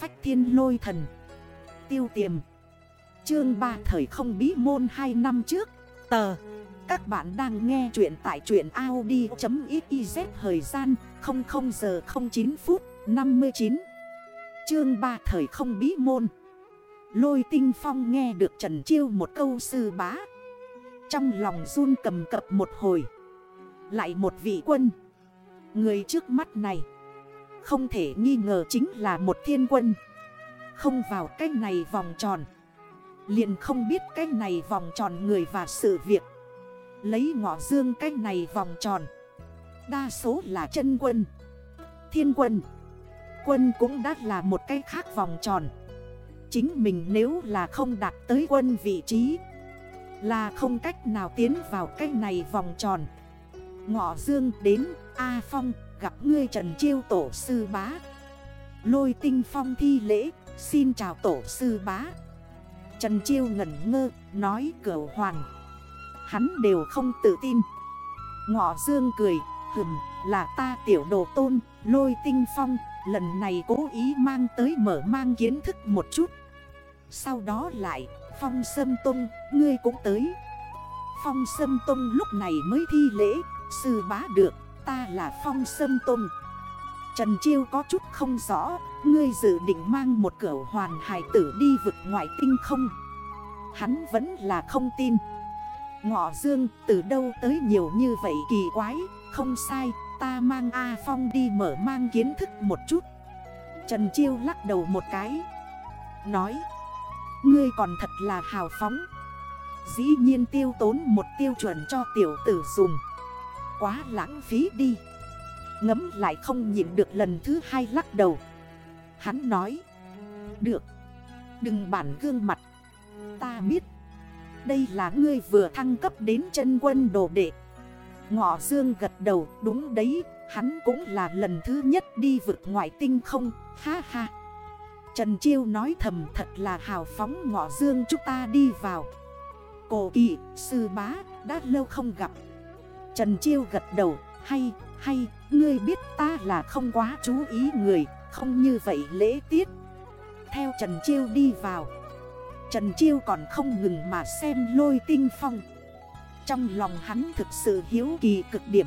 phách thiên lôi thần. Tiêu tiềm. Chương 3 thời không bí môn 2 năm trước. Tờ. Các bạn đang nghe chuyện tại chuyện Audi.xyz Thời gian 00 giờ 09 phút 59 Chương 3 thời không bí môn. Lôi tinh phong nghe được Trần Chiêu một câu sư bá. Trong lòng run cầm cập một hồi. Lại một vị quân. Người trước mắt này. Không thể nghi ngờ chính là một thiên quân. Không vào cái này vòng tròn. Liền không biết cái này vòng tròn người và sự việc. Lấy ngọ dương cái này vòng tròn. Đa số là chân quân. Thiên quân. Quân cũng đã là một cái khác vòng tròn. Chính mình nếu là không đạt tới quân vị trí, Là không cách nào tiến vào cái này vòng tròn. Ngọ dương đến A Phong, gặp ngươi Trần Chiêu tổ sư bá. Lôi tinh phong thi lễ, Xin chào tổ sư bá. Trần Chiêu ngẩn ngơ, Nói cửa hoàng. Hắn đều không tự tin. Ngọ dương cười, Hừm, là ta tiểu đồ tôn, Lôi tinh phong, Lần này cố ý mang tới mở mang kiến thức một chút. Sau đó lại, Phong Sâm Tông, Ngươi cũng tới. Phong Sâm Tông lúc này mới thi lễ, Sư bá được. Ta là Phong Sâm Tông Trần Chiêu có chút không rõ, Ngươi dự định mang một cửa hoàn hải tử đi vực ngoại tinh không? Hắn vẫn là không tin. Ngọ Dương, từ đâu tới nhiều như vậy kỳ quái? Không sai, ta mang A Phong đi mở mang kiến thức một chút. Trần Chiêu lắc đầu một cái. Nói, Ngươi còn thật là hào phóng. Dĩ nhiên tiêu tốn một tiêu chuẩn cho tiểu tử dùng. Quá lãng phí đi. Ngấm lại không nhịn được lần thứ hai lắc đầu. Hắn nói Được Đừng bản gương mặt. Ta biết Đây là ngươi vừa thăng cấp đến chân quân đồ đệ. Ngọ Dương gật đầu đúng đấy Hắn cũng là lần thứ nhất đi vực ngoại tinh không. Ha ha. Trần Chiêu nói thầm thật là hào phóng Ngọ Dương chúng ta đi vào. Cổ kỳ, sư bá, đã lâu không gặp. Trần Chiêu gật đầu Hay, hay, ngươi biết ta là không quá chú ý người Không như vậy lễ tiết. Theo Trần Chiêu đi vào Trần Chiêu còn không ngừng mà xem lôi tinh phong. Trong lòng hắn thực sự hiếu kỳ cực điểm.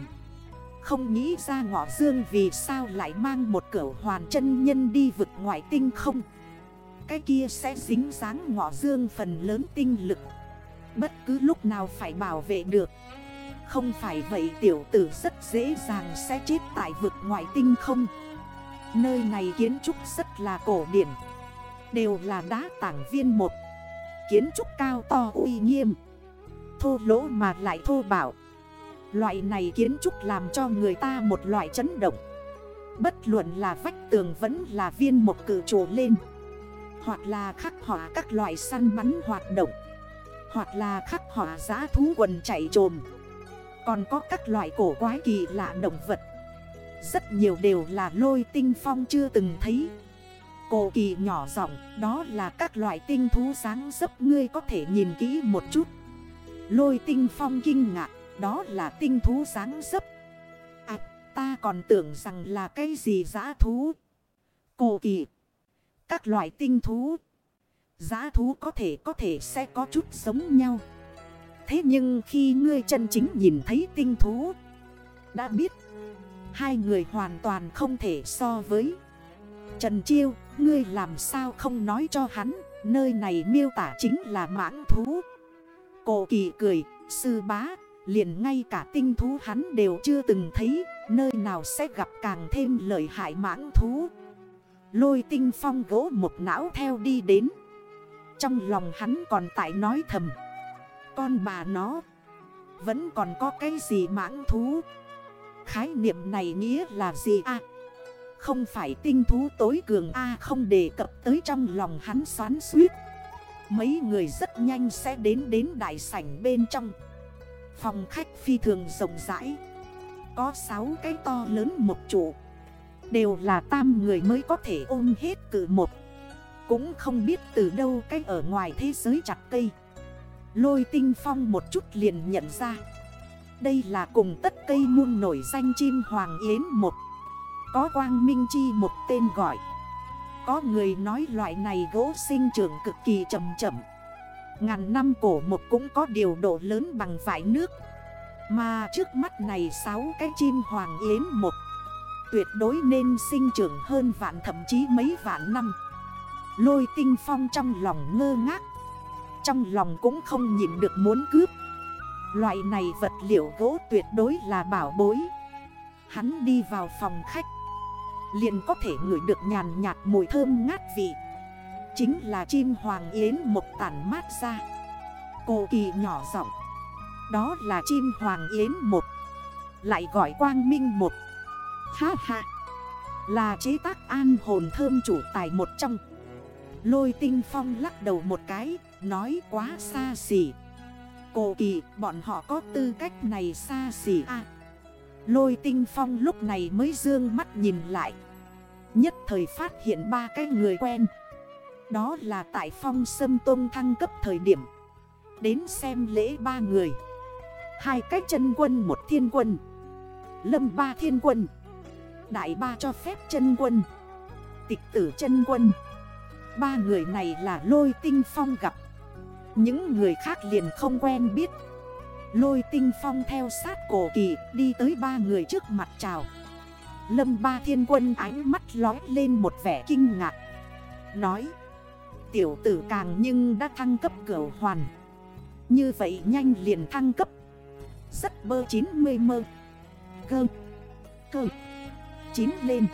Không nghĩ ra ngọ dương vì sao lại mang một cửa hoàn chân nhân đi vực ngoại tinh không. Cái kia sẽ dính dáng ngọ dương phần lớn tinh lực. Bất cứ lúc nào phải bảo vệ được. Không phải vậy tiểu tử rất dễ dàng sẽ chết tại vực ngoại tinh không? Nơi này kiến trúc rất là cổ điển. Đều là đá tảng viên một. Kiến trúc cao to uy nghiêm. Thô lỗ mà lại thô bảo Loại này kiến trúc làm cho người ta một loại chấn động. Bất luận là vách tường vẫn là viên một cử trổ lên. Hoặc là khắc họa các loại săn bắn hoạt động. Hoặc là khắc họa giá thú quần chạy trồm. Còn có các loại cổ quái kỳ lạ động vật. Rất nhiều đều là lôi tinh phong chưa từng thấy. Cổ kỳ nhỏ giọng, đó là các loại tinh thú sáng dấp, ngươi có thể nhìn kỹ một chút. Lôi tinh phong kinh ngạc, Đó là tinh thú sáng dấp. À ta còn tưởng rằng là cái gì giã thú. Cổ kỳ, Các loại tinh thú. Giá thú có thể có thể sẽ có chút giống nhau. Thế nhưng khi ngươi chân chính nhìn thấy tinh thú Đã biết Hai người hoàn toàn không thể so với Trần Chiêu Ngươi làm sao không nói cho hắn Nơi này miêu tả chính là mãng thú Cổ kỳ cười, sư bá, liền ngay cả tinh thú hắn đều chưa từng thấy, nơi nào sẽ gặp càng thêm lợi hại mãng thú. Lôi tinh phong gỗ một não theo đi đến. Trong lòng hắn còn tại nói thầm. Con bà nó, vẫn còn có cái gì mãng thú? Khái niệm này nghĩa là gì à? Không phải tinh thú tối cường A không đề cập tới trong lòng hắn xoán suýt. Mấy người rất nhanh sẽ đến đến đại sảnh bên trong Phòng khách phi thường rộng rãi Có 6 cái to lớn một trụ Đều là tam người mới có thể ôm hết cử một Cũng không biết từ đâu cái ở ngoài thế giới chặt cây Lôi tinh phong một chút liền nhận ra. Đây là cùng tất cây muôn nổi danh chim Hoàng Yến một. Có quang minh chi một tên gọi. Có người nói loại này gỗ sinh trưởng cực kỳ chậm chậm. Ngàn năm cổ một cũng có điều độ lớn bằng vải nước. Mà trước mắt này sáu cái chim hoàng yến một. Tuyệt đối nên sinh trưởng hơn vạn thậm chí mấy vạn năm. Lôi tinh phong trong lòng ngơ ngác. Trong lòng cũng không nhịn được muốn cướp. Loại này vật liệu gỗ tuyệt đối là bảo bối. Hắn đi vào phòng khách, Liền có thể ngửi được nhàn nhạt mùi thơm ngát vị. Chính là chim hoàng yến một tản mát ra. Cô kỳ nhỏ giọng, Đó là chim hoàng yến một Lại gọi quang minh một Ha ha! Là chế tác an hồn thơm chủ tài một trong. Lôi tinh phong lắc đầu một cái. Nói quá xa xỉ. Cổ kỳ, bọn họ có tư cách này xa xỉ à? Lôi tinh phong lúc này mới dương mắt nhìn lại. Nhất thời phát hiện ba cái người quen. Đó là tại phong sâm tôn thăng cấp thời điểm. Đến xem lễ ba người. Hai cái chân quân, một thiên quân. Lâm ba thiên quân. Đại ba cho phép chân quân. Tịch tử chân quân. Ba người này là lôi tinh phong gặp. Những người khác liền không quen biết. Lôi tinh phong theo sát cổ kỳ, đi tới ba người trước mặt chào. Lâm ba thiên quân ánh mắt lói lên một vẻ kinh ngạc. Nói, Tiểu tử càng nhưng đã thăng cấp cửa hoàn. Như vậy nhanh liền thăng cấp. Rất bơ 90 mơ. Cơ Cơ, Chín lên.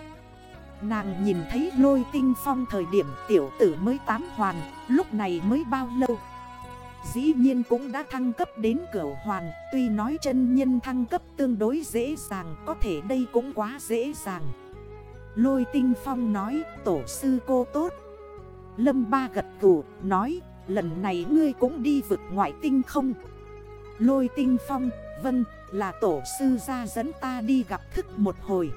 Nàng nhìn thấy lôi tinh phong thời điểm tiểu tử mới tám hoàn, Lúc này mới bao lâu? Dĩ nhiên cũng đã thăng cấp đến cửa hoàn, Tuy nói chân nhân thăng cấp tương đối dễ dàng, Có thể đây cũng quá dễ dàng. Lôi tinh phong nói, tổ sư cô tốt. Lâm ba gật củ nói, Lần này ngươi cũng đi vực ngoại tinh không? Lôi tinh phong Vâng là tổ sư ra dẫn ta đi gặp thức một hồi.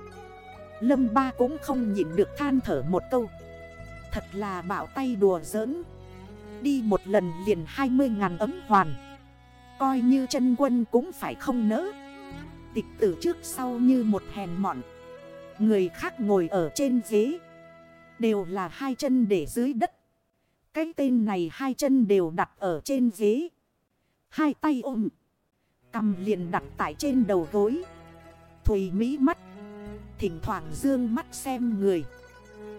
Lâm ba cũng không nhịn được than thở một câu. Thật là bảo tay đùa giỡn. Đi một lần liền 20 ngàn ấm hoàn. Coi như chân quân cũng phải không nỡ. Tịch tử trước sau như một hèn mọn. Người khác ngồi ở trên ghế. Đều là hai chân để dưới đất. Cái tên này hai chân đều đặt ở trên ghế. Hai tay ôm. Cầm liền đặt tại trên đầu gối. Thùy Mỹ mắt. Thỉnh thoảng dương mắt xem người.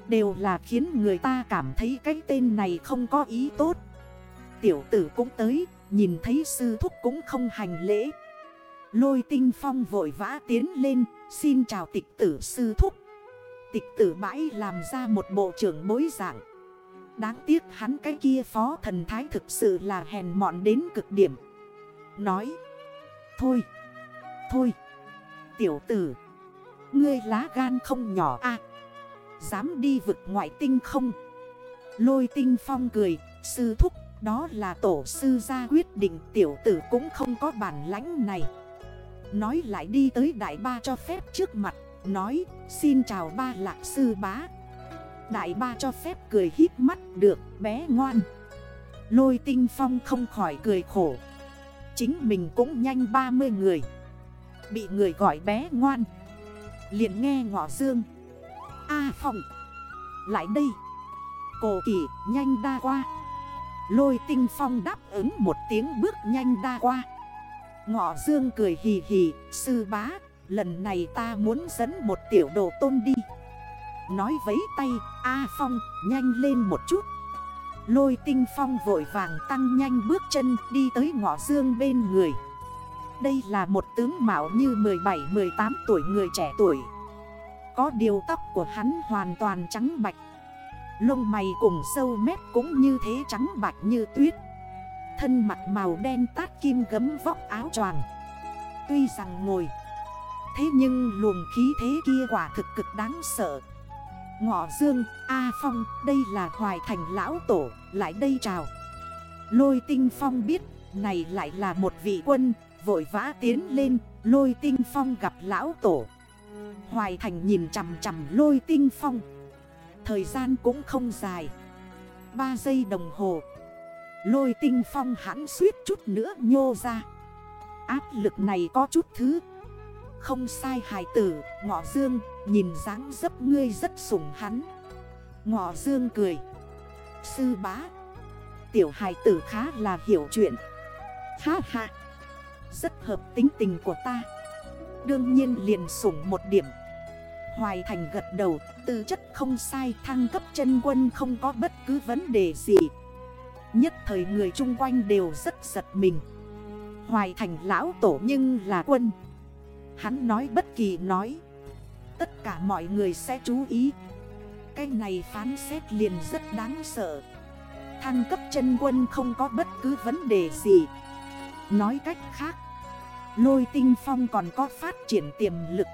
Đều là khiến người ta cảm thấy cái tên này không có ý tốt. Tiểu tử cũng tới, Nhìn thấy sư thúc cũng không hành lễ. Lôi tinh phong vội vã tiến lên, Xin chào tịch tử sư thúc. Tịch tử bãi làm ra một bộ trưởng bối dạng. Đáng tiếc hắn cái kia phó thần thái thực sự là hèn mọn đến cực điểm. Nói, Thôi Thôi, Tiểu tử, Ngươi lá gan không nhỏ à Dám đi vực ngoại tinh không? Lôi tinh phong cười, Sư thúc, đó là tổ sư ra quyết định, Tiểu tử cũng không có bản lãnh này. Nói lại đi tới đại ba cho phép trước mặt, Nói, xin chào ba lạc sư bá. Đại ba cho phép cười hít mắt được, bé ngoan. Lôi tinh phong không khỏi cười khổ. Chính mình cũng nhanh 30 người. Bị người gọi bé ngoan. Liền nghe ngọ dương. A Phong Lại đây. Cổ kỳ nhanh đa qua. Lôi tinh phong đáp ứng một tiếng bước nhanh đa qua. Ngọ dương cười hì hì, Sư bá, Lần này ta muốn dẫn một tiểu đồ tôn đi. Nói vấy tay, A Phong, nhanh lên một chút. Lôi tinh phong vội vàng tăng nhanh bước chân đi tới ngõ dương bên người. Đây là một tướng mạo như 17-18 tuổi người trẻ tuổi có điều tóc của hắn hoàn toàn trắng bạch. Lông mày cùng sâu mép cũng như thế trắng bạch như tuyết. Thân mặt màu đen tát kim gấm vóc áo choàng. Tuy rằng ngồi. Thế nhưng luồng khí thế kia quả thực cực đáng sợ. Ngọ Dương, A Phong, đây là Hoài Thành Lão Tổ, lại đây chào. Lôi Tinh Phong biết, này lại là một vị quân, vội vã tiến lên Lôi Tinh Phong gặp Lão Tổ. Hoài Thành nhìn chằm chằm lôi tinh phong. Thời gian cũng không dài. 3 giây đồng hồ. Lôi tinh phong hãn suýt chút nữa nhô ra. Áp lực này có chút thứ. Không sai hài tử, Ngọ dương, Nhìn dáng dấp ngươi rất sủng hắn. Ngọ dương cười. Sư bá. Tiểu hài tử khá là hiểu chuyện. Ha ha. Rất hợp tính tình của ta. Đương nhiên liền sủng một điểm. Hoài Thành gật đầu, Tư chất không sai, thăng cấp chân quân không có bất cứ vấn đề gì. Nhất thời người chung quanh đều rất giật mình. Hoài Thành lão tổ nhưng là quân. Hắn nói bất kỳ nói. Tất cả mọi người sẽ chú ý. Cái này phán xét liền rất đáng sợ. Thăng cấp chân quân không có bất cứ vấn đề gì. Nói cách khác Lôi tinh phong còn có phát triển tiềm lực.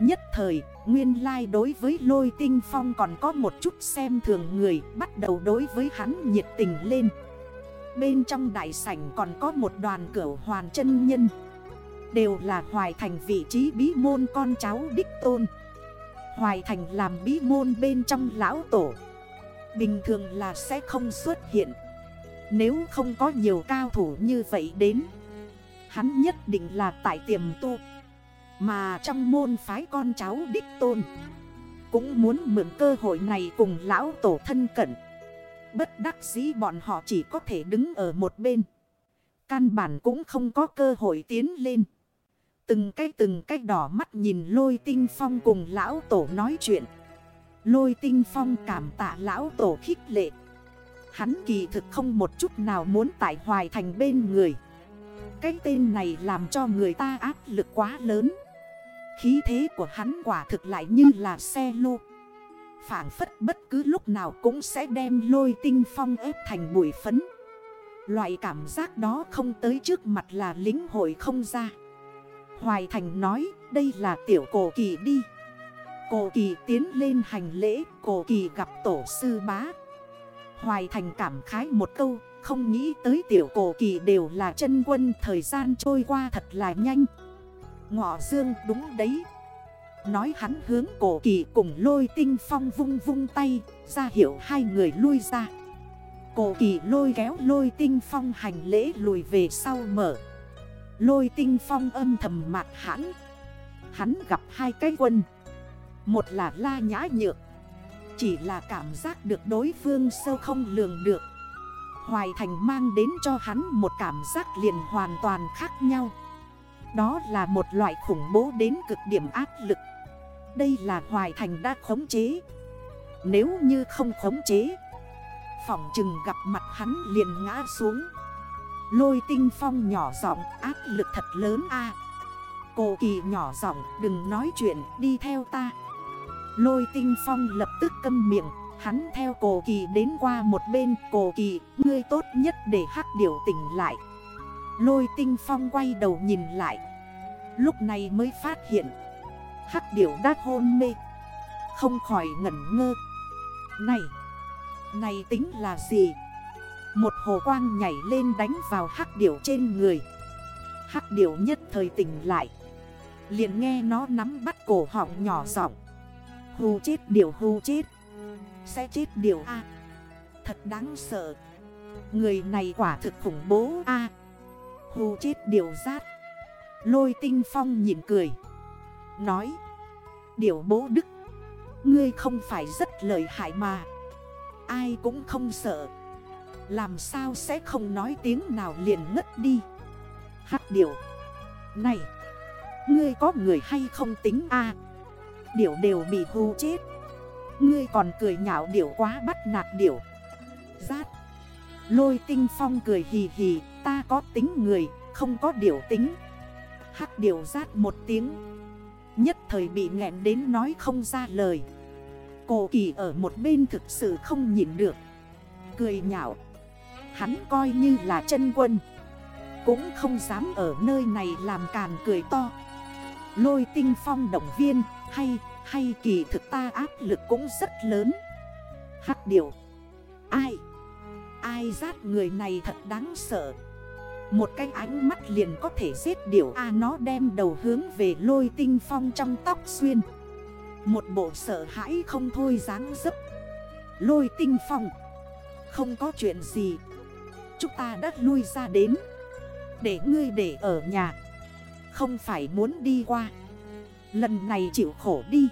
Nhất thời, nguyên lai đối với lôi tinh phong còn có một chút xem thường người Bắt đầu đối với hắn nhiệt tình lên. Bên trong đại sảnh còn có một đoàn cửu hoàn chân nhân. Đều là hoài thành vị trí bí môn con cháu đích tôn. Hoài thành làm bí môn bên trong lão tổ. Bình thường là sẽ không xuất hiện. Nếu không có nhiều cao thủ như vậy đến Hắn nhất định là tại tiềm tu. Mà trong môn phái con cháu đích tôn, Cũng muốn mượn cơ hội này cùng lão tổ thân cận. Bất đắc dĩ bọn họ chỉ có thể đứng ở một bên. Căn bản cũng không có cơ hội tiến lên. Từng cái từng cái đỏ mắt nhìn lôi tinh phong cùng lão tổ nói chuyện. Lôi tinh phong cảm tạ lão tổ khích lệ. Hắn kỳ thực không một chút nào muốn tại hoài thành bên người. Cái tên này làm cho người ta áp lực quá lớn. Khí thế của hắn quả thực lại như là xe lô. Phản phất bất cứ lúc nào cũng sẽ đem lôi tinh phong ép thành bụi phấn. Loại cảm giác đó không tới trước mặt là lính hội không ra. Hoài Thành nói, đây là tiểu cổ kỳ đi. Cổ kỳ tiến lên hành lễ, Cổ kỳ gặp tổ sư bá. Hoài Thành cảm khái một câu không nghĩ tới tiểu cổ kỳ đều là chân quân, Thời gian trôi qua thật là nhanh. Ngọ dương, đúng đấy. Nói hắn hướng cổ kỳ cùng lôi tinh phong vung vung tay, Ra hiểu hai người lui ra. Cổ kỳ lôi kéo lôi tinh phong hành lễ lùi về sau mở. Lôi tinh phong âm thầm mạc hãn Hắn gặp hai cái quân. Một là la nhã nhược. Chỉ là cảm giác được đối phương sâu không lường được. Hoài Thành mang đến cho hắn một cảm giác liền hoàn toàn khác nhau. Đó là một loại khủng bố đến cực điểm áp lực. Đây là Hoài Thành đã khống chế. Nếu như không khống chế, Phỏng chừng gặp mặt hắn liền ngã xuống. Lôi tinh phong nhỏ giọng, áp lực thật lớn a. À. Cô kỳ nhỏ giọng, đừng nói chuyện, đi theo ta. Lôi tinh phong lập tức câm miệng Hắn theo cổ kỳ đến qua một bên, Cổ kỳ, ngươi tốt nhất để hắc điểu tỉnh lại. Lôi tinh phong quay đầu nhìn lại. Lúc này mới phát hiện, Hắc điểu đã hôn mê. Không khỏi ngẩn ngơ. Này Này tính là gì? Một hồ quang nhảy lên đánh vào hắc điểu trên người. Hắc điểu nhất thời tỉnh lại. Liền nghe nó nắm bắt cổ họng nhỏ giọng. Hù chết điểu, hù chết. Sẽ chết điều A. Thật đáng sợ. Người này quả thực khủng bố A. Hù chết điều rát Lôi tinh phong nhìn cười. Nói Điều bố đức Ngươi không phải rất lợi hại mà. Ai cũng không sợ. Làm sao sẽ không nói tiếng nào liền ngất đi? Hát điều, Này Ngươi có người hay không tính a? À, đều bị hù chết. Ngươi còn cười nhạo điểu quá bắt nạt điểu. Rát. Lôi tinh phong cười hì hì Ta có tính người Không có điểu tính. Hắc điểu rát một tiếng. Nhất thời bị nghẹn đến nói không ra lời. Cổ kỳ ở một bên thực sự không nhìn được. Cười nhạo. Hắn coi như là chân quân. Cũng không dám ở nơi này làm càn cười to. Lôi tinh phong động viên Hay, hay kỳ thực ta áp lực cũng rất lớn. Hắc điều. Ai? Ai rát người này thật đáng sợ. Một cái ánh mắt liền có thể giết điều. A nó đem đầu hướng về lôi tinh phong trong tóc xuyên. Một bộ sợ hãi không thôi dáng dấp. Lôi tinh phong. Không có chuyện gì. Chúng ta đã lui ra đến. Để ngươi để ở nhà. Không phải muốn đi qua. Lần này chịu khổ đi.